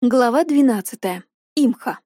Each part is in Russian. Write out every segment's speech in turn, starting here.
Глава 12. Имха.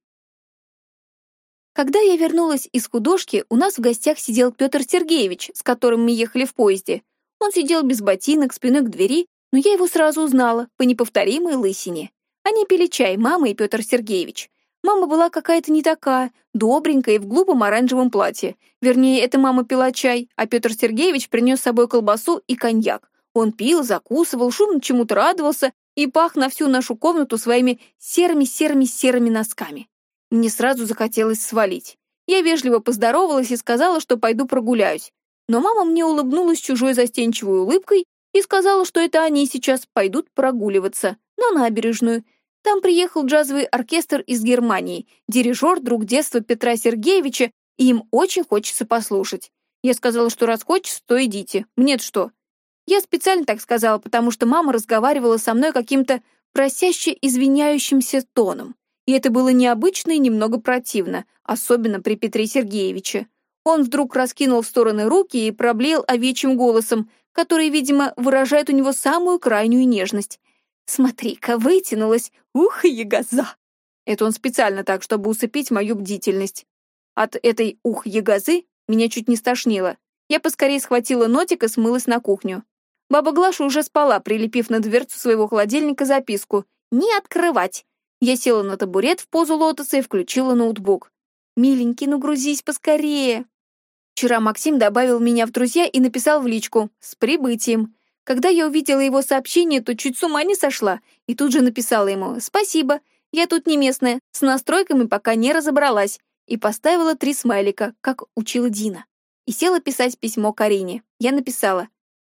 Когда я вернулась из художки, у нас в гостях сидел Петр Сергеевич, с которым мы ехали в поезде. Он сидел без ботинок, спиной к двери, но я его сразу узнала по неповторимой лысине. Они пили чай, мама и Петр Сергеевич. Мама была какая-то не такая, добренькая и в глупом оранжевом платье. Вернее, эта мама пила чай, а Петр Сергеевич принес с собой колбасу и коньяк. Он пил, закусывал, шумно чему-то радовался и пах на всю нашу комнату своими серыми-серыми-серыми носками. Мне сразу захотелось свалить. Я вежливо поздоровалась и сказала, что пойду прогуляюсь. Но мама мне улыбнулась чужой застенчивой улыбкой и сказала, что это они сейчас пойдут прогуливаться на набережную. Там приехал джазовый оркестр из Германии, дирижер, друг детства Петра Сергеевича, и им очень хочется послушать. Я сказала, что раз хочется, то идите. Мне-то что? Я специально так сказала, потому что мама разговаривала со мной каким-то просяще извиняющимся тоном. И это было необычно и немного противно, особенно при Петре Сергеевиче. Он вдруг раскинул в стороны руки и проблеял овечьим голосом, который, видимо, выражает у него самую крайнюю нежность. «Смотри-ка, вытянулась! Ух, ягоза!» Это он специально так, чтобы усыпить мою бдительность. От этой ух-ягозы меня чуть не стошнило. Я поскорее схватила нотик и смылась на кухню. Баба Глаша уже спала, прилепив на дверцу своего холодильника записку «Не открывать». Я села на табурет в позу лотоса и включила ноутбук. «Миленький, ну грузись поскорее!» Вчера Максим добавил меня в друзья и написал в личку «С прибытием». Когда я увидела его сообщение, то чуть с ума не сошла, и тут же написала ему «Спасибо, я тут не местная, с настройками пока не разобралась», и поставила три смайлика, как учила Дина. И села писать письмо Карине. Я написала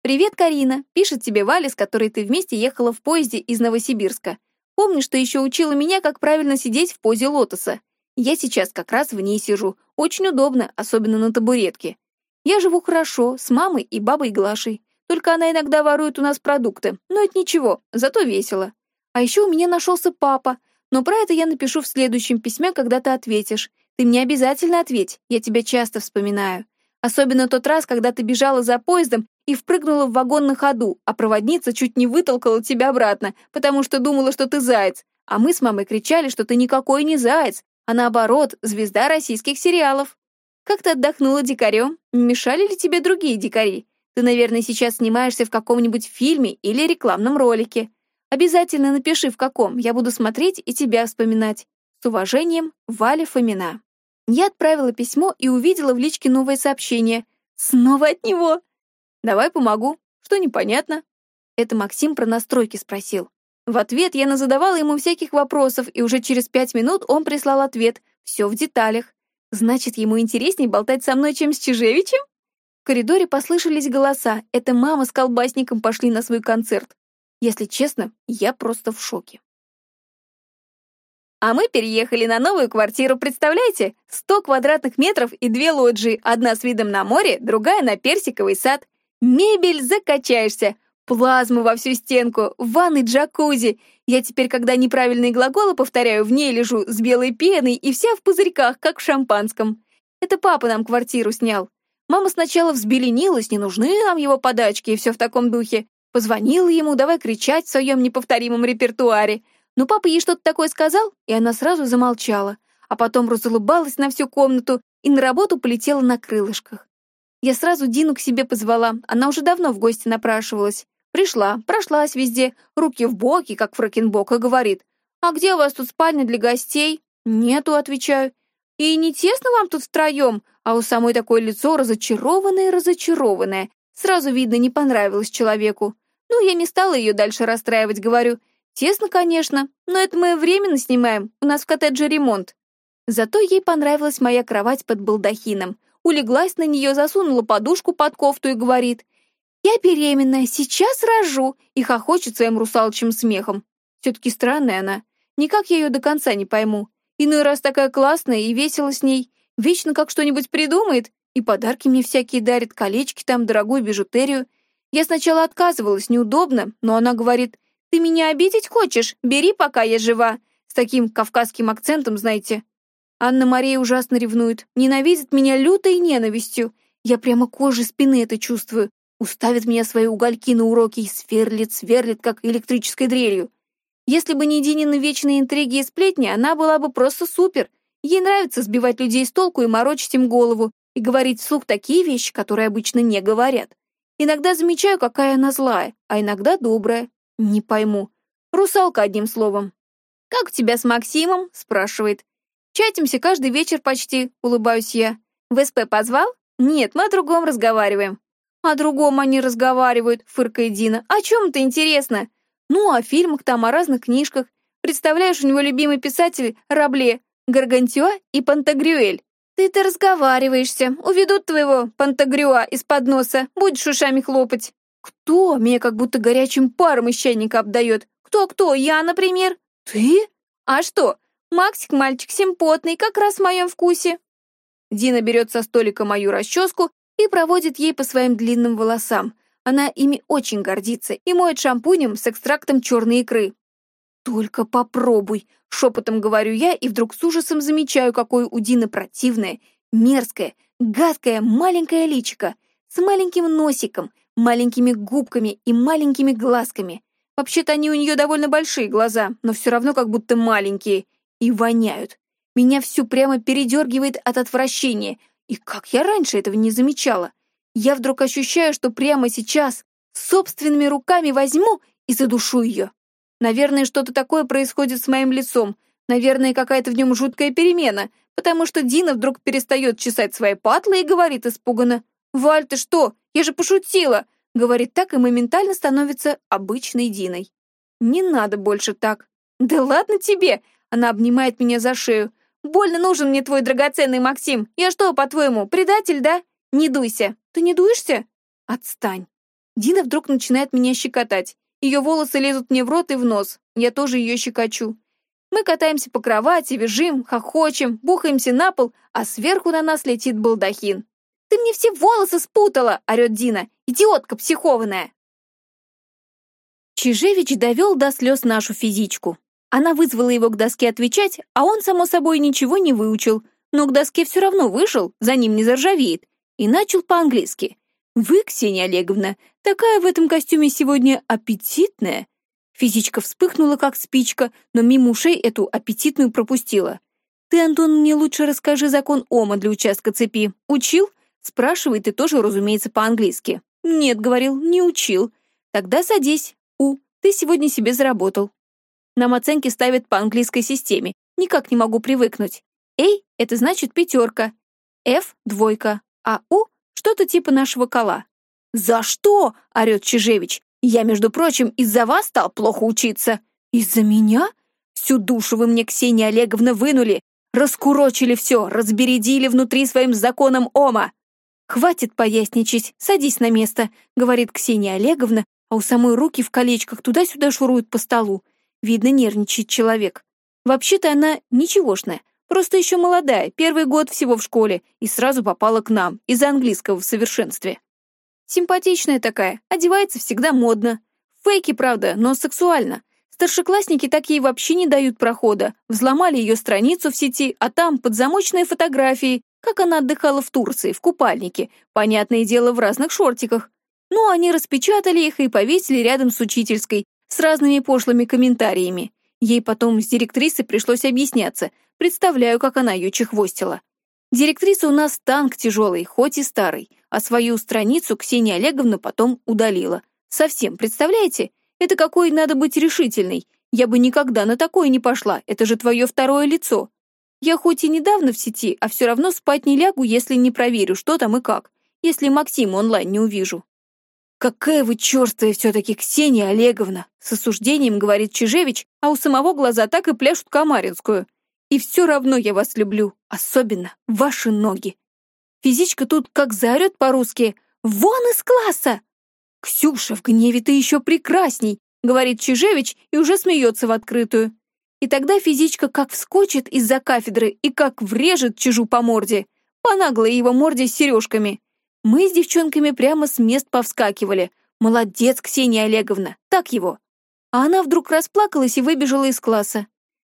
«Привет, Карина. Пишет тебе Валя, с которой ты вместе ехала в поезде из Новосибирска. Помнишь, что еще учила меня, как правильно сидеть в позе лотоса? Я сейчас как раз в ней сижу. Очень удобно, особенно на табуретке. Я живу хорошо, с мамой и бабой Глашей. Только она иногда ворует у нас продукты. Но это ничего, зато весело. А еще у меня нашелся папа. Но про это я напишу в следующем письме, когда ты ответишь. Ты мне обязательно ответь, я тебя часто вспоминаю. Особенно тот раз, когда ты бежала за поездом и впрыгнула в вагон на ходу, а проводница чуть не вытолкала тебя обратно, потому что думала, что ты заяц. А мы с мамой кричали, что ты никакой не заяц, а наоборот, звезда российских сериалов. Как ты отдохнула дикарем? Мешали ли тебе другие дикари? Ты, наверное, сейчас снимаешься в каком-нибудь фильме или рекламном ролике. Обязательно напиши, в каком. Я буду смотреть и тебя вспоминать. С уважением, Валя Фомина. Я отправила письмо и увидела в личке новое сообщение. Снова от него. «Давай помогу. Что непонятно?» Это Максим про настройки спросил. В ответ я назадавала ему всяких вопросов, и уже через пять минут он прислал ответ. Все в деталях. Значит, ему интереснее болтать со мной, чем с Чижевичем? В коридоре послышались голоса. Это мама с колбасником пошли на свой концерт. Если честно, я просто в шоке. А мы переехали на новую квартиру, представляете? Сто квадратных метров и две лоджии, одна с видом на море, другая на персиковый сад. Мебель закачаешься, плазму во всю стенку, ванны джакузи. Я теперь, когда неправильные глаголы повторяю, в ней лежу с белой пеной и вся в пузырьках, как в шампанском. Это папа нам квартиру снял. Мама сначала взбеленилась, не нужны нам его подачки и все в таком духе. Позвонила ему, давай кричать в своем неповторимом репертуаре. Но папа ей что-то такое сказал, и она сразу замолчала, а потом разулыбалась на всю комнату и на работу полетела на крылышках. Я сразу Дину к себе позвала, она уже давно в гости напрашивалась. Пришла, прошлась везде, руки в боки, как Фракенбок, и говорит, «А где у вас тут спальня для гостей?» «Нету», — отвечаю. «И не тесно вам тут втроем?» А у самой такое лицо разочарованное-разочарованное. Сразу видно, не понравилось человеку. Ну, я не стала ее дальше расстраивать, говорю, Тесно, конечно, но это мы временно снимаем, у нас в коттедже ремонт. Зато ей понравилась моя кровать под балдахином. Улеглась на нее, засунула подушку под кофту и говорит, «Я беременная, сейчас рожу!» и хохочет своим русалочным смехом. Все-таки странная она. Никак я ее до конца не пойму. Иной раз такая классная и весело с ней. Вечно как что-нибудь придумает. И подарки мне всякие дарит, колечки там, дорогую бижутерию. Я сначала отказывалась, неудобно, но она говорит, ты меня обидеть хочешь? Бери, пока я жива. С таким кавказским акцентом, знаете. Анна-Мария ужасно ревнует, ненавидит меня лютой ненавистью. Я прямо кожей спины это чувствую. Уставит меня свои угольки на уроки и сверлит, сверлит, как электрической дрелью. Если бы не Динины вечные интриги и сплетни, она была бы просто супер. Ей нравится сбивать людей с толку и морочить им голову, и говорить вслух такие вещи, которые обычно не говорят. Иногда замечаю, какая она злая, а иногда добрая. Не пойму. Русалка, одним словом. «Как у тебя с Максимом?» — спрашивает. «Чатимся каждый вечер почти», — улыбаюсь я. «В СП позвал?» «Нет, мы о другом разговариваем». «О другом они разговаривают», — фыркает Дина. «О чем это интересно?» «Ну, о фильмах там, о разных книжках. Представляешь, у него любимый писатель Рабле, Гаргантюа и Пантагрюэль. Ты-то разговариваешься. Уведут твоего Пантагрюа из-под носа. Будешь ушами хлопать». «Кто?» Меня как будто горячим паром из чайника обдает. «Кто-кто? Я, например?» «Ты? А что? Максик мальчик симпотный, как раз в моем вкусе». Дина берет со столика мою расческу и проводит ей по своим длинным волосам. Она ими очень гордится и моет шампунем с экстрактом черной икры. «Только попробуй!» — шепотом говорю я и вдруг с ужасом замечаю, какое у Дины противное, мерзкое, гадкое маленькое личико с маленьким носиком, маленькими губками и маленькими глазками. Вообще-то они у нее довольно большие глаза, но все равно как будто маленькие. И воняют. Меня всю прямо передергивает от отвращения. И как я раньше этого не замечала? Я вдруг ощущаю, что прямо сейчас собственными руками возьму и задушу ее. Наверное, что-то такое происходит с моим лицом. Наверное, какая-то в нем жуткая перемена, потому что Дина вдруг перестает чесать свои патлы и говорит испуганно. «Валь, ты что? Я же пошутила!» Говорит так и моментально становится обычной Диной. «Не надо больше так». «Да ладно тебе!» Она обнимает меня за шею. «Больно нужен мне твой драгоценный Максим. Я что, по-твоему, предатель, да? Не дуйся. Ты не дуешься? Отстань». Дина вдруг начинает меня щекотать. Ее волосы лезут мне в рот и в нос. Я тоже ее щекочу. Мы катаемся по кровати, вяжем, хохочем, бухаемся на пол, а сверху на нас летит балдахин. «Ты мне все волосы спутала!» — орет Дина. «Идиотка психованная!» Чижевич довел до слез нашу физичку. Она вызвала его к доске отвечать, а он, само собой, ничего не выучил, но к доске все равно вышел, за ним не заржавеет, и начал по-английски. «Вы, Ксения Олеговна, такая в этом костюме сегодня аппетитная!» Физичка вспыхнула, как спичка, но мимо ушей эту аппетитную пропустила. «Ты, Антон, мне лучше расскажи закон Ома для участка цепи. Учил?» Спрашивает и тоже, разумеется, по-английски. «Нет», — говорил, — «не учил». «Тогда садись. У, ты сегодня себе заработал». Нам оценки ставят по английской системе. Никак не могу привыкнуть. A — это значит пятерка. F — двойка. А У — что-то типа нашего кола. «За что?» — орёт Чижевич. «Я, между прочим, из-за вас стал плохо учиться». «Из-за меня? Всю душу вы мне, Ксения Олеговна, вынули. Раскурочили все, разбередили внутри своим законом Ома. «Хватит поясничать, садись на место», — говорит Ксения Олеговна, а у самой руки в колечках туда-сюда шуруют по столу. Видно, нервничает человек. Вообще-то она ничегошная, просто еще молодая, первый год всего в школе, и сразу попала к нам, из-за английского в совершенстве. Симпатичная такая, одевается всегда модно. Фейки, правда, но сексуально. Старшеклассники так ей вообще не дают прохода. Взломали ее страницу в сети, а там подзамочные фотографии, как она отдыхала в Турции, в купальнике, понятное дело, в разных шортиках. Ну, они распечатали их и повесили рядом с учительской, с разными пошлыми комментариями. Ей потом с директрисой пришлось объясняться. Представляю, как она ее чехвостила. Директриса у нас танк тяжелый, хоть и старый, а свою страницу Ксения Олеговна потом удалила. Совсем, представляете? Это какой надо быть решительной. Я бы никогда на такое не пошла, это же твое второе лицо. Я хоть и недавно в сети, а все равно спать не лягу, если не проверю, что там и как, если Максима онлайн не увижу. «Какая вы черствая все-таки, Ксения Олеговна!» С осуждением говорит Чижевич, а у самого глаза так и пляшут Камаринскую. «И все равно я вас люблю, особенно ваши ноги». Физичка тут как заорет по-русски «Вон из класса!» «Ксюша, в гневе ты еще прекрасней!» говорит Чижевич и уже смеется в открытую. И тогда физичка как вскочит из-за кафедры и как врежет чужу по морде, по наглой его морде с сережками. Мы с девчонками прямо с мест повскакивали. Молодец, Ксения Олеговна, так его. А она вдруг расплакалась и выбежала из класса.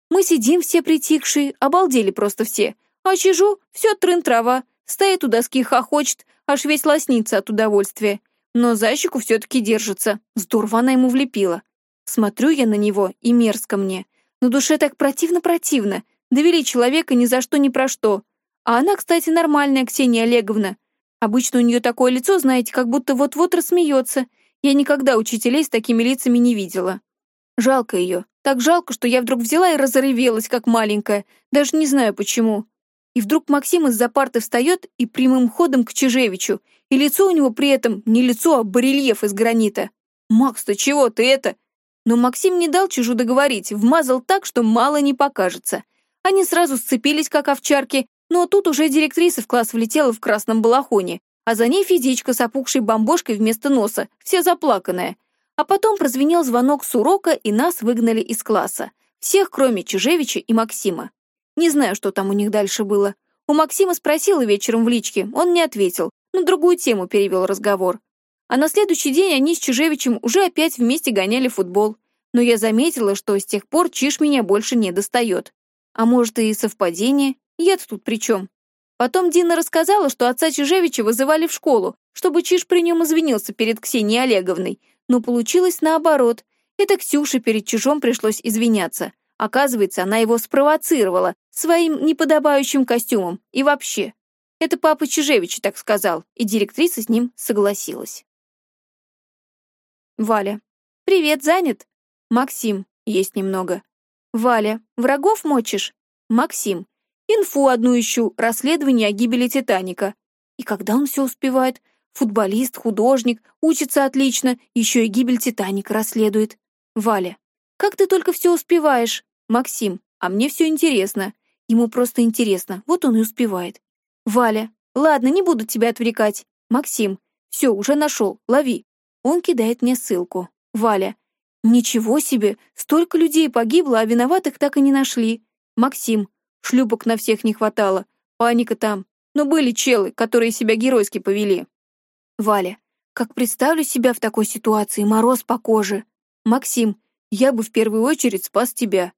Мы сидим все притихшие, обалдели просто все. А чижу все трын-трава, стоит у доски, хохочет, аж весь лоснится от удовольствия. Но за щеку все-таки держится. Здорово она ему влепила. Смотрю я на него, и мерзко мне. На душе так противно-противно. Довели человека ни за что ни про что. А она, кстати, нормальная, Ксения Олеговна. Обычно у нее такое лицо, знаете, как будто вот-вот рассмеется. Я никогда учителей с такими лицами не видела. Жалко ее. Так жалко, что я вдруг взяла и разоревелась, как маленькая. Даже не знаю почему. И вдруг Максим из-за парты встает и прямым ходом к Чижевичу. И лицо у него при этом не лицо, а барельеф из гранита. «Макс, ты чего, ты это?» Но Максим не дал Чижу договорить, вмазал так, что мало не покажется. Они сразу сцепились, как овчарки, но тут уже директриса в класс влетела в красном балахоне, а за ней физичка с опухшей бомбошкой вместо носа, вся заплаканная. А потом прозвенел звонок с урока, и нас выгнали из класса. Всех, кроме Чижевича и Максима. Не знаю, что там у них дальше было. У Максима спросила вечером в личке, он не ответил, на другую тему перевел разговор. А на следующий день они с Чижевичем уже опять вместе гоняли футбол. Но я заметила, что с тех пор Чиж меня больше не достает. А может, и совпадение? Я-то тут при чем? Потом Дина рассказала, что отца Чижевича вызывали в школу, чтобы Чиж при нем извинился перед Ксенией Олеговной. Но получилось наоборот. Это Ксюше перед Чижом пришлось извиняться. Оказывается, она его спровоцировала своим неподобающим костюмом. И вообще. Это папа Чижевича так сказал, и директриса с ним согласилась. Валя. «Привет, занят?» Максим. Есть немного. Валя. «Врагов мочишь?» Максим. Инфу одну ищу, расследование о гибели Титаника. И когда он все успевает? Футболист, художник, учится отлично, еще и гибель Титаника расследует. Валя. Как ты только все успеваешь? Максим. А мне все интересно. Ему просто интересно, вот он и успевает. Валя. Ладно, не буду тебя отвлекать. Максим. Все, уже нашел, лови. Он кидает мне ссылку. Валя. Ничего себе, столько людей погибло, а виноватых так и не нашли. Максим. Шлюпок на всех не хватало. Паника там. Но были челы, которые себя геройски повели. Валя. Как представлю себя в такой ситуации, мороз по коже. Максим. Я бы в первую очередь спас тебя.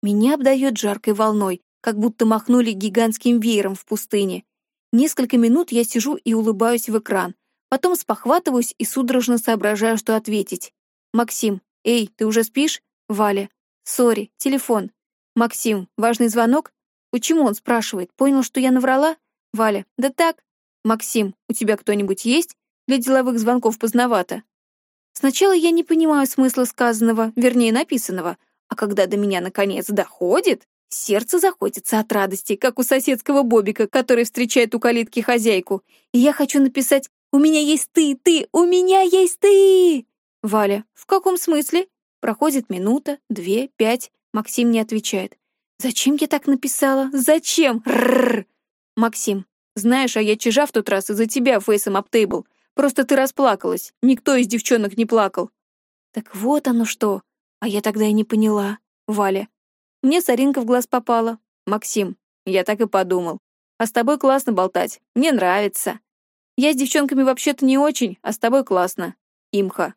Меня обдает жаркой волной, как будто махнули гигантским веером в пустыне. Несколько минут я сижу и улыбаюсь в экран. Потом спохватываюсь и судорожно соображаю, что ответить. Максим. Эй, ты уже спишь? Валя. Сори, телефон. Максим. Важный звонок? Почему он спрашивает? Понял, что я наврала? Валя. Да так. Максим, у тебя кто-нибудь есть? Для деловых звонков поздновато. Сначала я не понимаю смысла сказанного, вернее, написанного, а когда до меня наконец доходит, сердце заходится от радости, как у соседского Бобика, который встречает у калитки хозяйку. И я хочу написать «У меня есть ты, ты, у меня есть ты!» Валя, в каком смысле? Проходит минута, две, пять, Максим не отвечает. Зачем я так написала? Зачем? Рррр. Максим. Знаешь, а я чижа в тот раз из-за тебя фейсом аптейбл. Просто ты расплакалась. Никто из девчонок не плакал. Так вот оно что. А я тогда и не поняла. Валя. Мне соринка в глаз попала. Максим. Я так и подумал. А с тобой классно болтать. Мне нравится. Я с девчонками вообще-то не очень, а с тобой классно. Имха.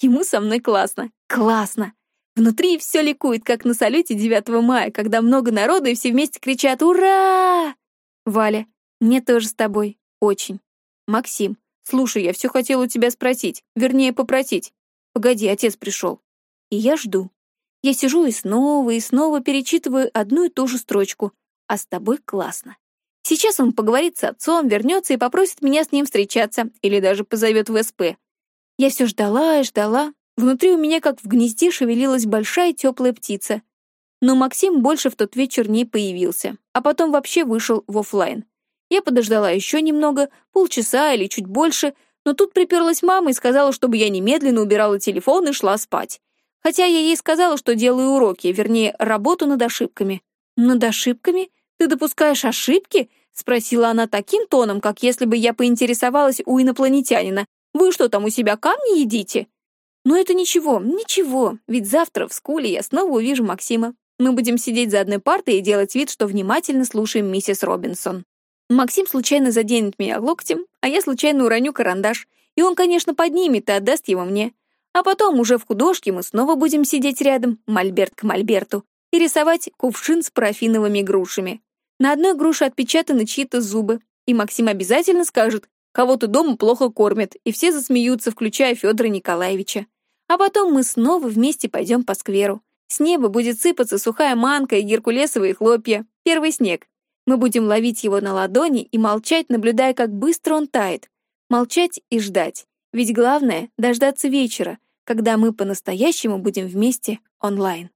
Ему со мной классно. Классно. Внутри все ликует, как на салюте 9 мая, когда много народу и все вместе кричат «Ура!» Валя, мне тоже с тобой. Очень. Максим, слушай, я все хотел у тебя спросить, вернее, попросить. Погоди, отец пришел. И я жду. Я сижу и снова, и снова перечитываю одну и ту же строчку. А с тобой классно. Сейчас он поговорит с отцом, вернется и попросит меня с ним встречаться, или даже позовет в СП. Я все ждала и ждала, Внутри у меня, как в гнезде, шевелилась большая теплая птица. Но Максим больше в тот вечер не появился, а потом вообще вышел в офлайн. Я подождала еще немного, полчаса или чуть больше, но тут приперлась мама и сказала, чтобы я немедленно убирала телефон и шла спать. Хотя я ей сказала, что делаю уроки, вернее, работу над ошибками. «Над ошибками? Ты допускаешь ошибки?» — спросила она таким тоном, как если бы я поинтересовалась у инопланетянина. «Вы что там у себя камни едите?» Но это ничего, ничего, ведь завтра в скуле я снова увижу Максима. Мы будем сидеть за одной партой и делать вид, что внимательно слушаем миссис Робинсон. Максим случайно заденет меня локтем, а я случайно уроню карандаш, и он, конечно, поднимет и отдаст его мне. А потом уже в художке мы снова будем сидеть рядом, мольберт к мольберту, и рисовать кувшин с парафиновыми грушами. На одной груше отпечатаны чьи-то зубы, и Максим обязательно скажет Кого-то дома плохо кормят, и все засмеются, включая Федора Николаевича. А потом мы снова вместе пойдем по скверу. С неба будет сыпаться сухая манка и геркулесовые хлопья. Первый снег. Мы будем ловить его на ладони и молчать, наблюдая, как быстро он тает. Молчать и ждать. Ведь главное — дождаться вечера, когда мы по-настоящему будем вместе онлайн.